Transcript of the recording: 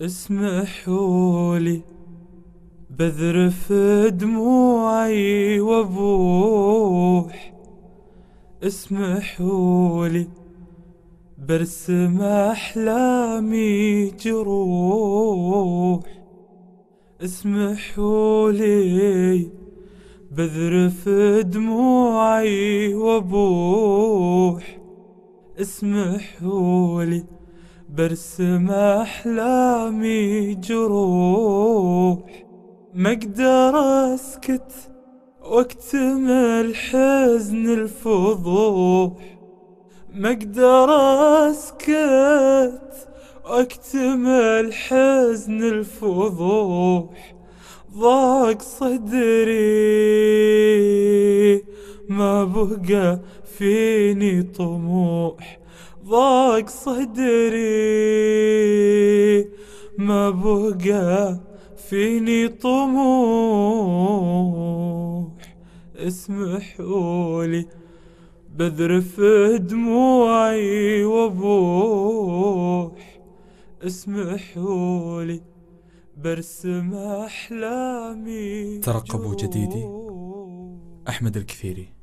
اسمحولي بذرف دموعي وابوح اسمحولي برسم أحلامي جروح. اسمحولي بذرف دموعي وابوح اسمحولي برسم أحلامي جروح ما أقدر أسكت واكتم الحزن الفضوح. ما أقدر أسكت واكتم الحزن الفضوح. ضاق صدري ما بقى فيني طموح. ضاق صدري. ما بقى فيني طموح. اسمحولي بذرف دموعي وابوح اسمحولي برسم أحلامي ترقبوا جديدي. أحمد الكثيري.